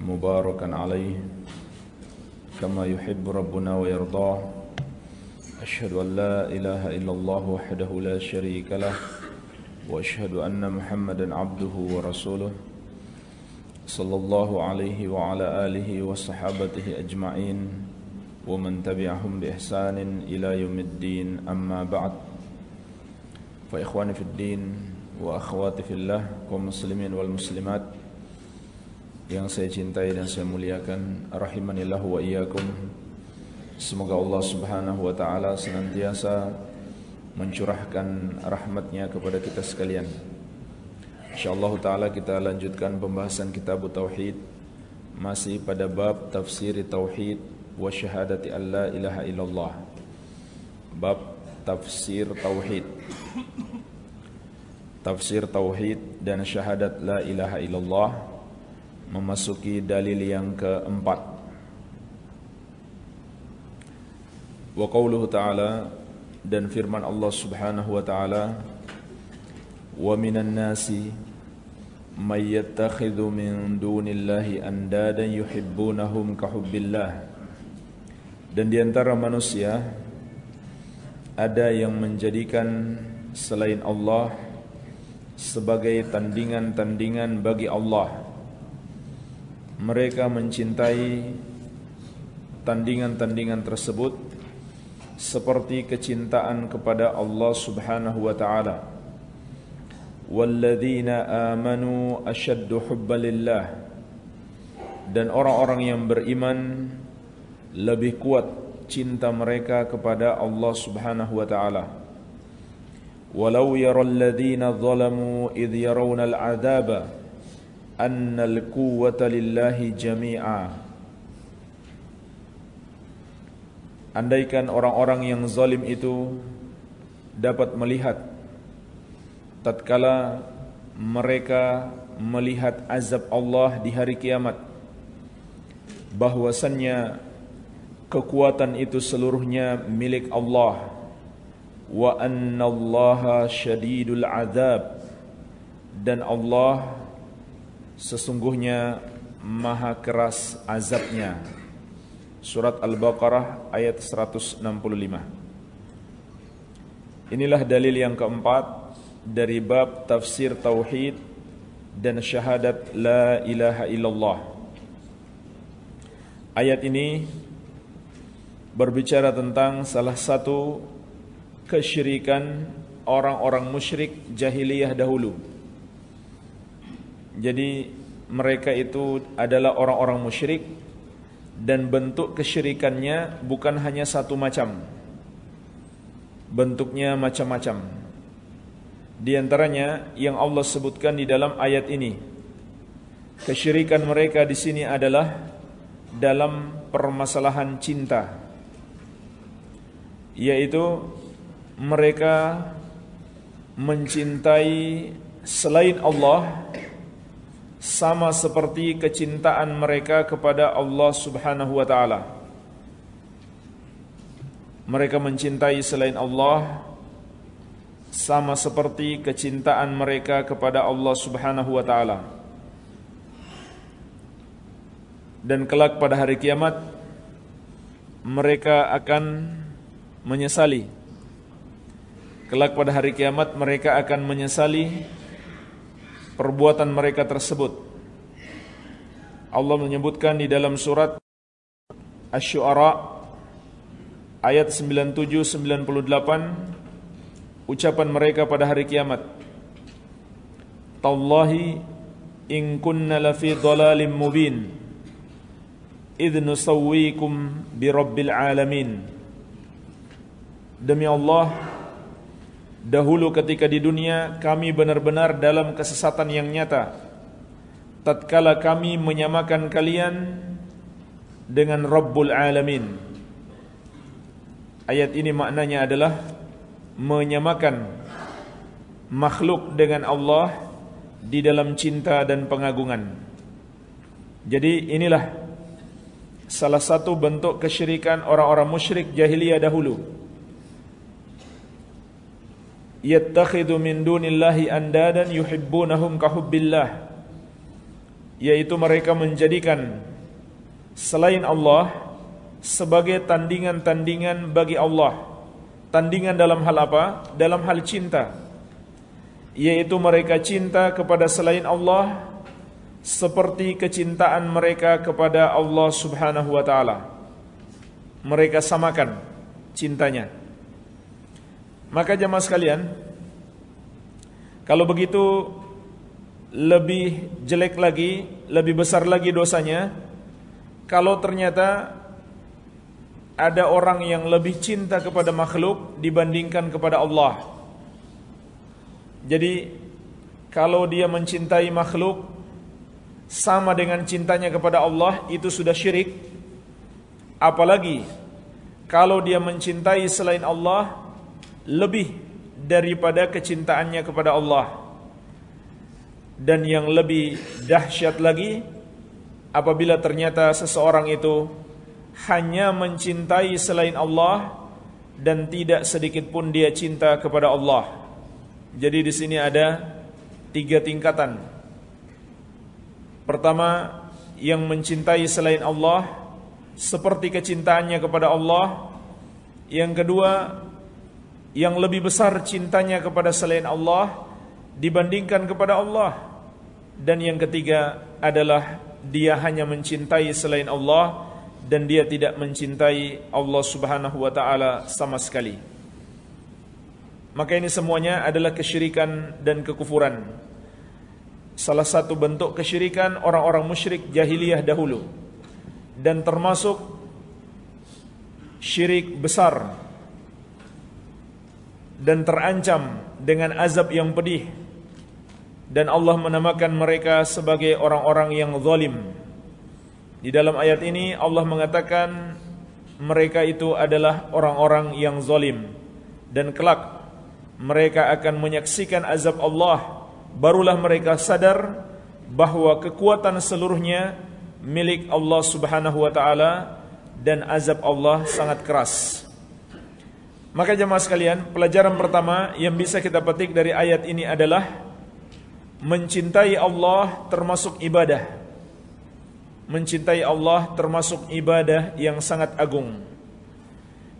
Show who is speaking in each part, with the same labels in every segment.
Speaker 1: مباركا عليه كما يحب ربنا ويرضاه. أشهد أن لا إله إلا الله وحده لا شريك له وأشهد أن محمدا عبده ورسوله صلى الله عليه وعلى آله وصحابته أجمعين ومن تبعهم بإحسان إلى يوم الدين. أما بعد فإخواني في الدين وأخواتي في الله ومسلمين والمسلمات yang saya cintai dan saya muliakan rahimanillah wa iyyakum. Semoga Allah Subhanahu wa taala senantiasa mencurahkan rahmatnya kepada kita sekalian. Insyaallah taala kita lanjutkan pembahasan kitab tauhid. Masih pada bab tafsir tauhid wa syahadati alla ilaha illallah. Bab tafsir tauhid. Tafsir tauhid dan syahadat la ilaha illallah memasuki dalil yang keempat. Wa qauluhu ta'ala dan firman Allah Subhanahu wa ta'ala wa minan nasi may yattakhidhu min dunillahi andadan yuhibbunahum ka dan di antara manusia ada yang menjadikan selain Allah sebagai tandingan-tandingan bagi Allah mereka mencintai tandingan-tandingan tersebut seperti kecintaan kepada Allah Subhanahu wa taala. Walladzina amanu ashaddu hubbalillah dan orang-orang yang beriman lebih kuat cinta mereka kepada Allah Subhanahu wa taala. Walau yaral ladzina zalamu idh yarawna al-'adzaba annal quwwata lillahi jami'a. Andaikan orang-orang yang zalim itu dapat melihat tatkala mereka melihat azab Allah di hari kiamat bahwasannya kekuatan itu seluruhnya milik Allah. Wa annallaha syadidul azab. Dan Allah sesungguhnya maha keras azabnya. Surat Al-Baqarah ayat 165 Inilah dalil yang keempat dari bab tafsir tauhid dan syahadat la ilaha illallah. Ayat ini berbicara tentang salah satu kesyirikan orang-orang musyrik jahiliyah dahulu jadi mereka itu adalah orang-orang musyrik dan bentuk kesyirikannya bukan hanya satu macam. Bentuknya macam-macam. Di antaranya yang Allah sebutkan di dalam ayat ini. Kesyirikan mereka di sini adalah dalam permasalahan cinta. Yaitu mereka mencintai selain Allah sama seperti kecintaan mereka kepada Allah Subhanahu wa taala. Mereka mencintai selain Allah sama seperti kecintaan mereka kepada Allah Subhanahu wa taala. Dan kelak pada hari kiamat mereka akan menyesali. Kelak pada hari kiamat mereka akan menyesali perbuatan mereka tersebut. Allah menyebutkan di dalam surat Asy-Syu'ara ayat 97 98 ucapan mereka pada hari kiamat. Tallahi in kunna lafi dhalalim mubin idh nusawwikum bi rabbil alamin. Demi Allah Dahulu ketika di dunia kami benar-benar dalam kesesatan yang nyata. Tatkala kami menyamakan kalian dengan Rabbul Alamin. Ayat ini maknanya adalah Menyamakan makhluk dengan Allah Di dalam cinta dan pengagungan. Jadi inilah Salah satu bentuk kesyirikan orang-orang musyrik jahiliyah dahulu yattakhidhu min dunillahi andadan yuhibbunahum kahubbillah yaitu mereka menjadikan selain Allah sebagai tandingan-tandingan bagi Allah. Tandingan dalam hal apa? Dalam hal cinta. Yaitu mereka cinta kepada selain Allah seperti kecintaan mereka kepada Allah Subhanahu wa taala. Mereka samakan cintanya. Maka jemaah sekalian, kalau begitu lebih jelek lagi, lebih besar lagi dosanya kalau ternyata ada orang yang lebih cinta kepada makhluk dibandingkan kepada Allah. Jadi kalau dia mencintai makhluk sama dengan cintanya kepada Allah itu sudah syirik. Apalagi kalau dia mencintai selain Allah lebih daripada kecintaannya kepada Allah. Dan yang lebih dahsyat lagi apabila ternyata seseorang itu hanya mencintai selain Allah dan tidak sedikit pun dia cinta kepada Allah. Jadi di sini ada tiga tingkatan. Pertama, yang mencintai selain Allah seperti kecintaannya kepada Allah. Yang kedua, yang lebih besar cintanya kepada selain Allah dibandingkan kepada Allah. Dan yang ketiga adalah dia hanya mencintai selain Allah dan dia tidak mencintai Allah Subhanahu wa taala sama sekali. Maka ini semuanya adalah kesyirikan dan kekufuran. Salah satu bentuk kesyirikan orang-orang musyrik jahiliyah dahulu dan termasuk syirik besar dan terancam dengan azab yang pedih dan Allah menamakan mereka sebagai orang-orang yang zalim. Di dalam ayat ini Allah mengatakan mereka itu adalah orang-orang yang zalim dan kelak mereka akan menyaksikan azab Allah barulah mereka sadar bahwa kekuatan seluruhnya milik Allah Subhanahu wa taala dan azab Allah sangat keras. Maka jemaah sekalian, pelajaran pertama yang bisa kita petik dari ayat ini adalah mencintai Allah termasuk ibadah. Mencintai Allah termasuk ibadah yang sangat agung.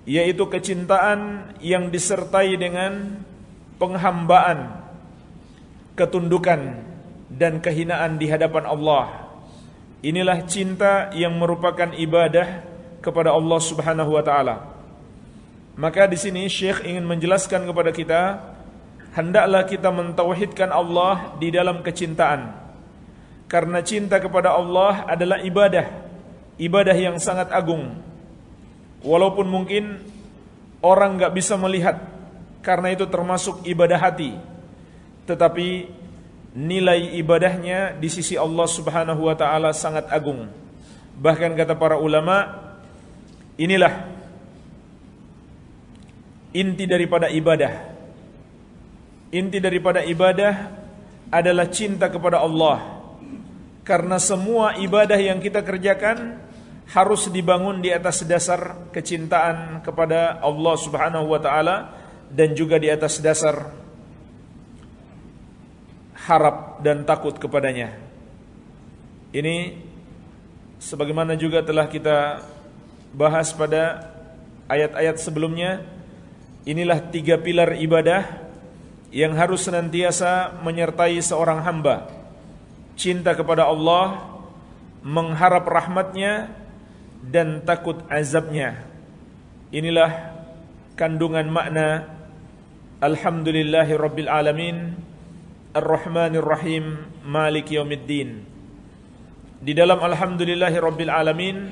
Speaker 1: Yaitu kecintaan yang disertai dengan penghambaan ketundukan dan kehinaan di hadapan Allah. Inilah cinta yang merupakan ibadah kepada Allah Subhanahu wa taala maka di sini Syekh ingin menjelaskan kepada kita hendaklah kita mentauhidkan Allah di dalam kecintaan karena cinta kepada Allah adalah ibadah, ibadah yang sangat agung. Walaupun mungkin orang nggak bisa melihat, karena itu termasuk ibadah hati. Tetapi nilai ibadahnya di sisi Allah Subhanahu wa taala sangat agung. Bahkan kata para ulama, inilah inti daripada ibadah. Inti daripada ibadah adalah cinta kepada Allah karena semua ibadah yang kita kerjakan harus dibangun di atas dasar kecintaan kepada Allah Subhanahu wa taala dan juga di atas dasar harap dan takut kepadanya. Ini sebagaimana juga telah kita bahas pada ayat-ayat sebelumnya, inilah tiga pilar ibadah yang harus senantiasa menyertai seorang hamba. Cinta kepada Allah, mengharap rahmatnya dan takut azabnya. Inilah kandungan makna Alhamdulillahi Rabbil Alamin Ar-Rahmanir Rahim Malik Yawmiddin Di dalam Alhamdulillahi Rabbil Alamin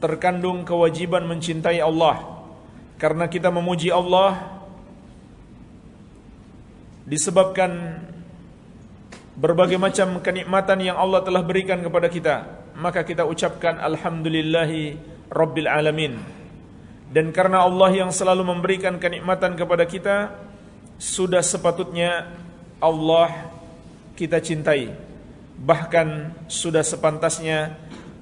Speaker 1: Terkandung kewajiban mencintai Allah Karena kita memuji Allah Disebabkan berbagai macam kenikmatan yang Allah telah berikan kepada kita maka kita ucapkan alhamdulillahi rabbil alamin. Dan karena Allah yang selalu memberikan kenikmatan kepada kita sudah sepatutnya Allah kita cintai. Bahkan sudah sepantasnya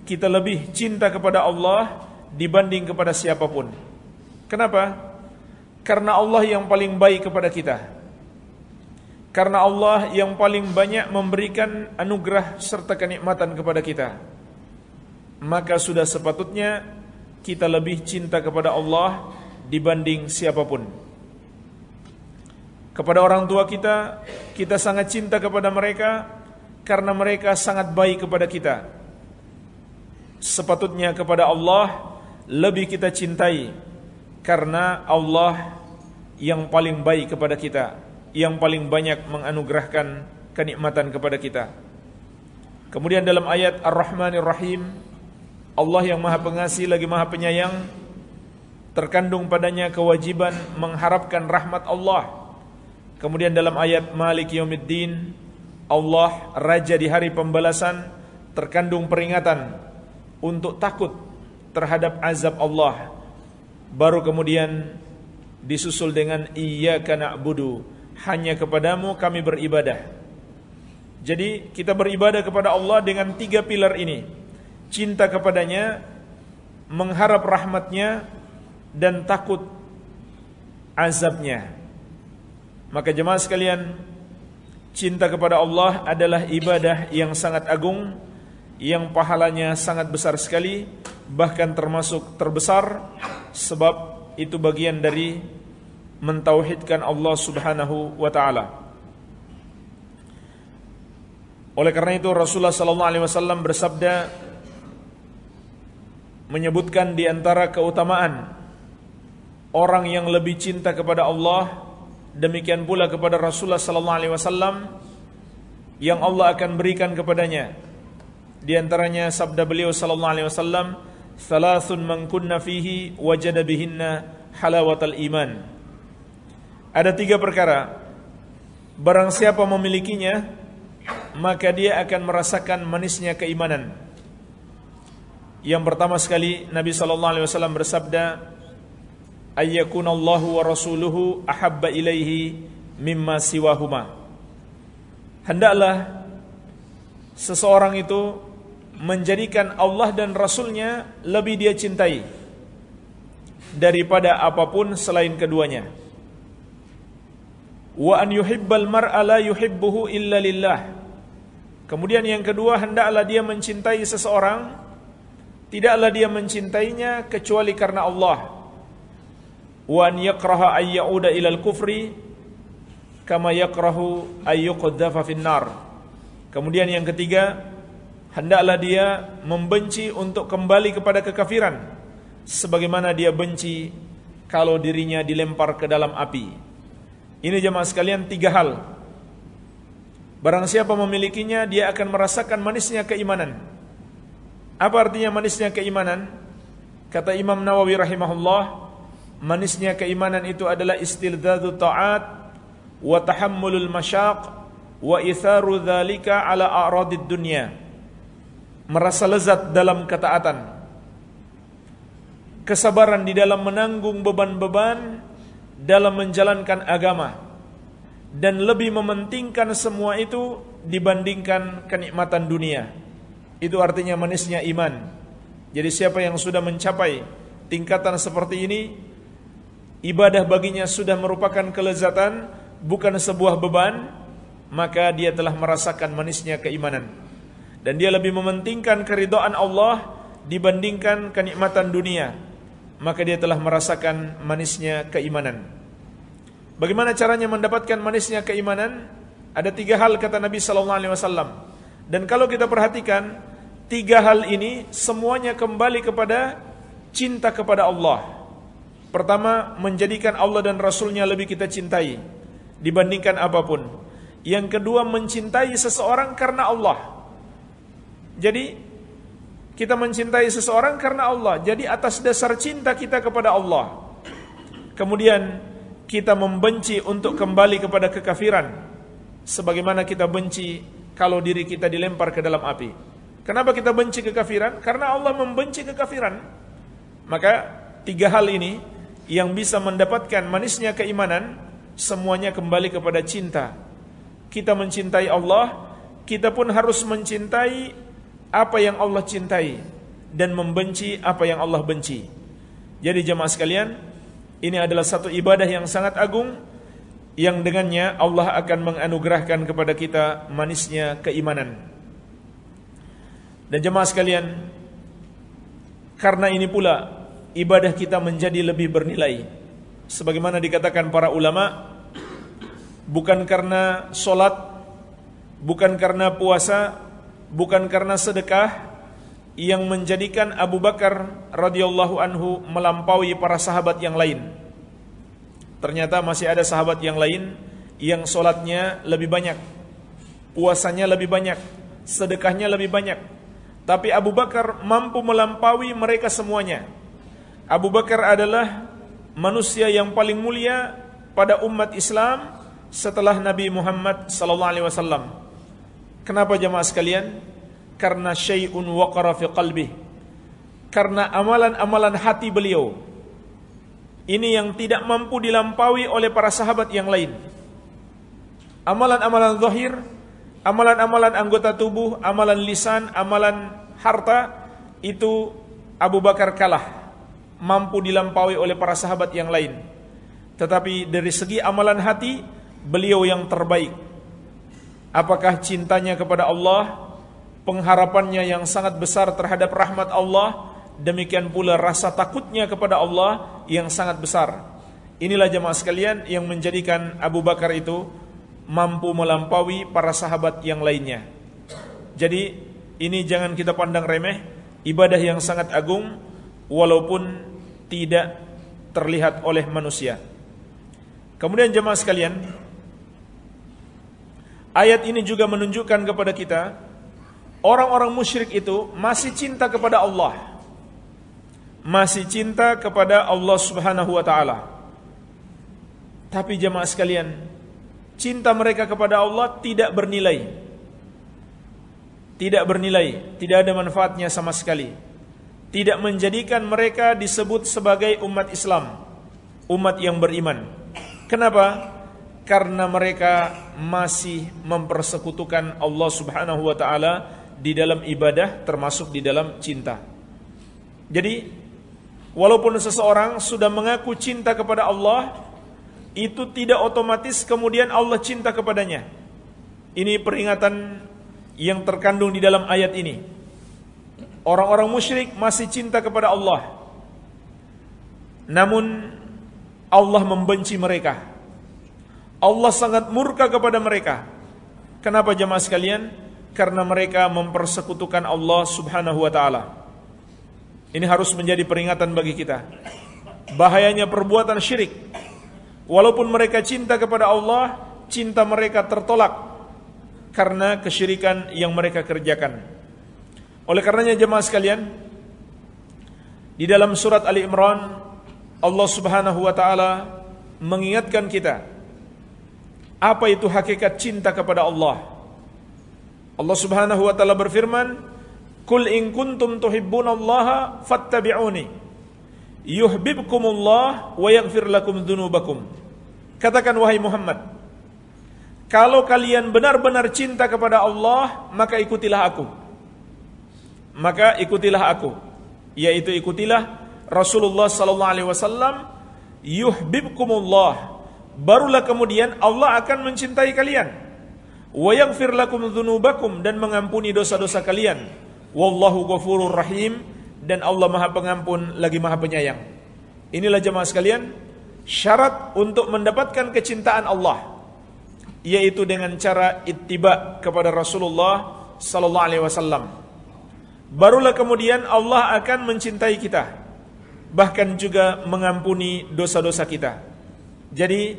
Speaker 1: kita lebih cinta kepada Allah dibanding kepada siapa pun kenapa karena Allah yang paling baik kepada kita
Speaker 2: Karena Allah yang paling banyak memberikan anugerah serta kenikmatan kepada kita. Maka sudah sepatutnya kita lebih cinta kepada Allah dibanding siapa pun. Kepada orang tua kita, kita sangat cinta kepada mereka karena mereka sangat baik kepada kita. Sepatutnya kepada Allah lebih kita cintai karena Allah yang paling baik kepada kita yang paling banyak menganugerahkan kenikmatan kepada kita. Kemudian dalam ayat Ar-Rahmanir Rahim, Allah yang Maha Pengasih lagi Maha Penyayang terkandung padanya kewajiban mengharapkan rahmat Allah. Kemudian dalam ayat Malik Yaumiddin, Allah raja di hari pembalasan terkandung peringatan untuk takut terhadap azab Allah. Baru kemudian disusul dengan iyyaka na'budu hanya kepadamu kami beribadah. Jadi kita beribadah kepada Allah dengan tiga pilar ini. Cinta kepadanya, mengharap rahmatnya, dan takut azabnya. Maka jemaah sekalian, cinta kepada Allah adalah ibadah yang sangat agung, yang pahalanya sangat besar sekali, bahkan termasuk terbesar, sebab itu bagian dari mentauhidkan Allah Subhanahu wa taala. Oleh karena itu Rasulullah sallallahu alaihi wasallam bersabda menyebutkan di antara keutamaan orang yang lebih cinta kepada Allah demikian pula kepada Rasulullah sallallahu alaihi wasallam yang Allah akan berikan kepadanya. Di antaranya sabda beliau sallallahu alaihi wasallam, "Thalathun man kunna fihi wajada bihinna halawatal iman." Ada tiga perkara. Barang siapa memilikinya Maka dia akan merasakan manisnya keimanan. Yang pertama sekali Nabi SAW bersabda Ayyakun Allahu wa Rasuluhu ahabba ilaihi mimma siwahuma. Hendaklah Seseorang itu Menjadikan Allah dan Rasulnya Lebih dia cintai Daripada apa pun selain keduanya wa an yuhibbal mar'a la yuhibbuhu illa lillah. Kemudian yang kedua hendaklah dia mencintai seseorang tidaklah dia mencintainya kecuali karena Allah. Wa an yakraha ay yauda ilal kufri kama yakrahu ay yuqdhafa finnar. Kemudian yang ketiga hendaklah dia membenci untuk kembali kepada kekafiran sebagaimana dia benci kalau dirinya dilempar ke dalam api. Ini jemaah sekalian tiga hal. Barang siapa memilikinya, dia akan merasakan manisnya keimanan. Apa artinya manisnya keimanan? Kata Imam Nawawi rahimahullah, manisnya keimanan itu adalah istildadu ta'at wa tahammulul masyaq wa itharu dhalika ala a'radid dunya. Merasa lezat dalam ketaatan. Kesabaran di dalam menanggung beban-beban dalam menjalankan agama dan lebih mementingkan semua itu dibandingkan kenikmatan dunia. Itu artinya manisnya iman. Jadi siapa yang sudah mencapai tingkatan seperti ini, ibadah baginya sudah merupakan kelezatan, bukan sebuah beban, maka dia telah merasakan manisnya keimanan. Dan dia lebih mementingkan keridhaan Allah dibandingkan kenikmatan dunia maka dia telah merasakan manisnya keimanan. Bagaimana caranya mendapatkan manisnya keimanan? Ada tiga hal kata Nabi Sallallahu Alaihi Wasallam. Dan kalau kita perhatikan tiga hal ini semuanya kembali kepada cinta kepada Allah. Pertama, menjadikan Allah dan Rasulnya lebih kita cintai dibandingkan apa pun. Yang kedua, mencintai seseorang karena Allah. Jadi kita mencintai seseorang karena Allah. Jadi atas dasar cinta kita kepada Allah. Kemudian kita membenci untuk kembali kepada kekafiran. Sebagaimana kita benci kalau diri kita dilempar ke dalam api. Kenapa kita benci kekafiran? Karena Allah membenci kekafiran. Maka tiga hal ini yang bisa mendapatkan manisnya keimanan semuanya kembali kepada cinta. Kita mencintai Allah, kita pun harus mencintai apa yang Allah cintai dan membenci apa yang Allah benci. Jadi jemaah sekalian, ini adalah satu ibadah yang sangat agung yang dengannya Allah akan menganugerahkan kepada kita manisnya keimanan. Dan jemaah sekalian, karena ini pula ibadah kita menjadi lebih bernilai. Sebagaimana dikatakan para ulama, bukan karena solat, bukan karena puasa, bukan karena sedekah yang menjadikan Abu Bakar radhiyallahu anhu melampaui para sahabat yang lain Ternyata masih ada sahabat yang lain yang solatnya lebih banyak, puasanya lebih banyak, sedekahnya lebih banyak. Tapi Abu Bakar mampu melampaui mereka semuanya. Abu Bakar adalah manusia yang paling mulia pada umat Islam setelah Nabi Muhammad sallallahu alaihi wasallam. Kenapa jemaah sekalian? Karena syai'un waqara fi qalbi. Karena amalan-amalan hati beliau ini yang tidak mampu dilampaui oleh para sahabat yang lain. Amalan-amalan zahir, amalan-amalan anggota tubuh, amalan lisan, amalan harta itu Abu Bakar kalah mampu dilampaui oleh para sahabat yang lain. Tetapi dari segi amalan hati beliau yang terbaik. Apakah cintanya kepada Allah, pengharapannya yang sangat besar terhadap rahmat Allah, demikian pula rasa takutnya kepada Allah yang sangat besar. Inilah jemaah sekalian yang menjadikan Abu Bakar itu mampu melampaui para sahabat yang lainnya. Jadi ini jangan kita pandang remeh, ibadah yang sangat agung walaupun tidak terlihat oleh manusia. Kemudian jemaah sekalian, ayat ini juga menunjukkan kepada kita orang-orang musyrik itu masih cinta kepada Allah masih cinta kepada Allah Subhanahu wa taala. Tapi jemaah sekalian, cinta mereka kepada Allah tidak bernilai. Tidak bernilai, tidak ada manfaatnya sama sekali. Tidak menjadikan mereka disebut sebagai umat Islam, umat yang beriman. Kenapa? Karena mereka masih mempersekutukan Allah Subhanahu wa taala di dalam ibadah termasuk di dalam cinta. Jadi Walaupun seseorang sudah mengaku cinta kepada Allah, itu tidak otomatis kemudian Allah cinta kepadanya. Ini peringatan yang terkandung di dalam ayat ini. Orang-orang musyrik masih cinta kepada Allah. Namun Allah membenci mereka. Allah sangat murka kepada mereka. Kenapa jemaah sekalian? Karena mereka mempersekutukan Allah Subhanahu wa taala. Ini harus menjadi peringatan bagi kita. Bahayanya perbuatan syirik. Walaupun mereka cinta kepada Allah, cinta mereka tertolak karena kesyirikan yang mereka kerjakan. Oleh karenanya jemaah sekalian, di dalam surat Ali Imran Allah Subhanahu wa taala mengingatkan kita apa itu hakikat cinta kepada Allah. Allah Subhanahu wa taala berfirman, Kul in kuntum tuhibbunallaha fattabi'uni yuhibbukumullah wa yaghfir lakum dzunubakum. Katakan wahai Muhammad, kalau kalian benar-benar cinta kepada Allah, maka ikutilah aku. Maka ikutilah aku, yaitu ikutilah Rasulullah sallallahu alaihi wasallam yuhibbukumullah. Barulah kemudian Allah akan mencintai kalian. Wa yaghfir lakum dzunubakum dan mengampuni dosa-dosa kalian Wallahu ghafurur rahim dan Allah Maha Pengampun lagi Maha Penyayang. Inilah jemaah sekalian, syarat untuk mendapatkan kecintaan Allah yaitu dengan cara ittiba kepada Rasulullah sallallahu alaihi wasallam. Barulah kemudian Allah akan mencintai kita bahkan juga mengampuni dosa-dosa kita. Jadi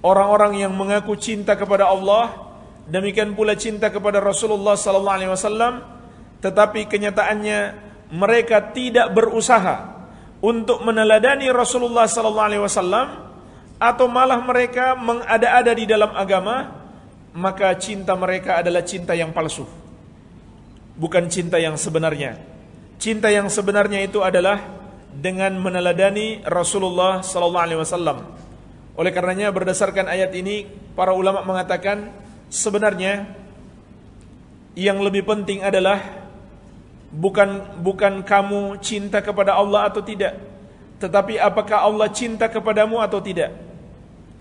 Speaker 2: orang-orang yang mengaku cinta kepada Allah demikian pula cinta kepada Rasulullah sallallahu alaihi wasallam tetapi kenyataannya mereka tidak berusaha untuk meneladani Rasulullah sallallahu alaihi wasallam atau malah mereka mengada-ada di dalam agama maka cinta mereka adalah cinta yang palsu. Bukan cinta yang sebenarnya. Cinta yang sebenarnya itu adalah dengan meneladani Rasulullah sallallahu alaihi wasallam oleh karenanya berdasarkan ayat ini para ulama mengatakan sebenarnya yang lebih penting adalah bukan bukan kamu cinta kepada Allah atau tidak, tetapi apakah Allah cinta kepadamu atau tidak.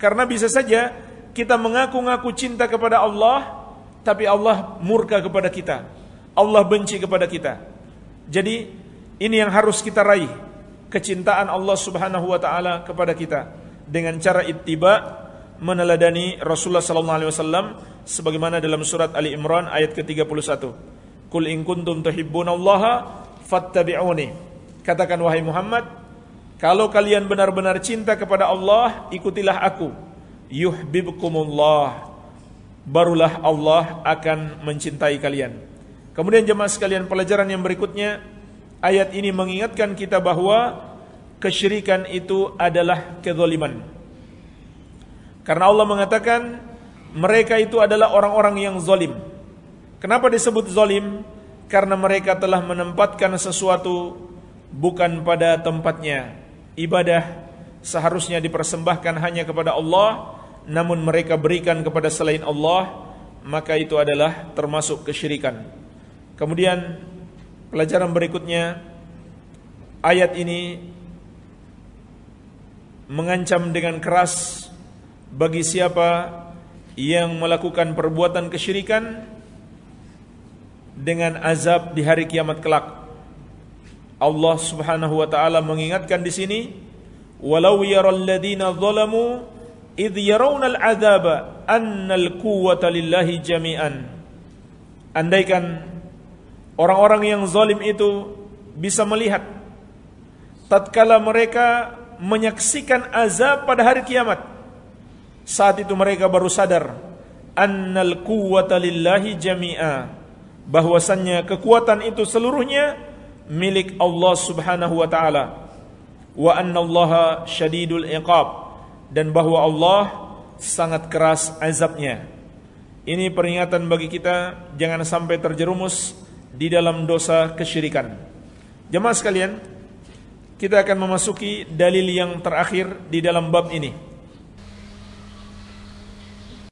Speaker 2: Karena bisa saja kita mengaku-ngaku cinta kepada Allah, tapi Allah murka kepada kita. Allah benci kepada kita. Jadi ini yang harus kita raih, kecintaan Allah Subhanahu wa taala kepada kita dengan cara ittiba meneladani Rasulullah sallallahu alaihi wasallam sebagaimana dalam surat Ali Imran ayat ke-31. Qul in kuntum tuhibbunallaha fattabi'uni. Katakan wahai Muhammad, kalau kalian benar-benar cinta kepada Allah, ikutilah aku. Yuhibbukumullah. Barulah Allah akan mencintai kalian. Kemudian jemaah sekalian pelajaran yang berikutnya ayat ini mengingatkan kita bahwa kesyirikan itu adalah kezaliman. Karena Allah mengatakan mereka itu adalah orang-orang yang zalim. Kenapa disebut zalim? Karena mereka telah menempatkan sesuatu bukan pada tempatnya. Ibadah seharusnya dipersembahkan hanya kepada Allah, namun mereka berikan kepada selain Allah, maka itu adalah termasuk kesyirikan. Kemudian pelajaran berikutnya ayat ini mengancam dengan keras bagi siapa yang melakukan perbuatan kesyirikan dengan azab di hari kiamat kelak. Allah Subhanahu wa taala mengingatkan di sini, "Walau yaral ladzina zalamu id al-'adzaba anna al-quwwata lillahi jami'an." Andaikan orang-orang yang zalim itu bisa melihat tatkala mereka menyaksikan azab pada hari kiamat saat itu mereka baru sadar annal quwwata lillahi jami'a bahwasannya kekuatan itu seluruhnya milik Allah Subhanahu wa taala wa annallaha syadidul iqab dan bahwa Allah sangat keras azabnya. Ini peringatan bagi kita jangan sampai terjerumus di dalam dosa kesyirikan. Jemaah sekalian, kita akan memasuki dalil yang terakhir di dalam bab ini